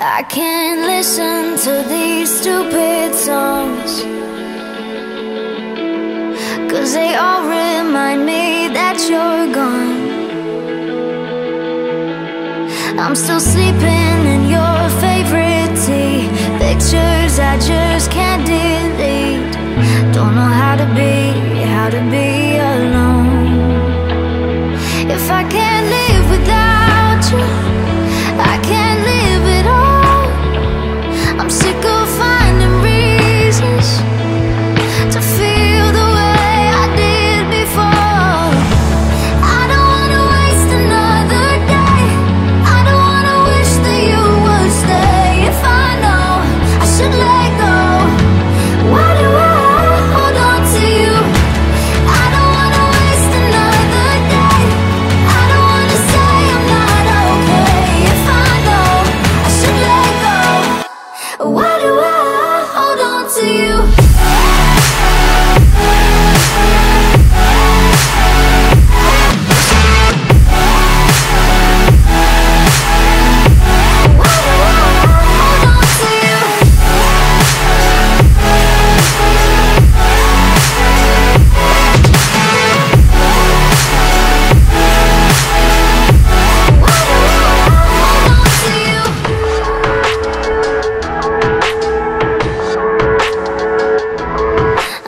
I can't listen to these stupid songs. Cause they all remind me that you're gone. I'm still sleeping in your favorite tee. Pictures I just can't delete. Don't know how to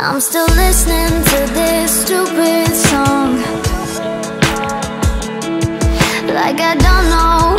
I'm still listening to this stupid song. Like I don't know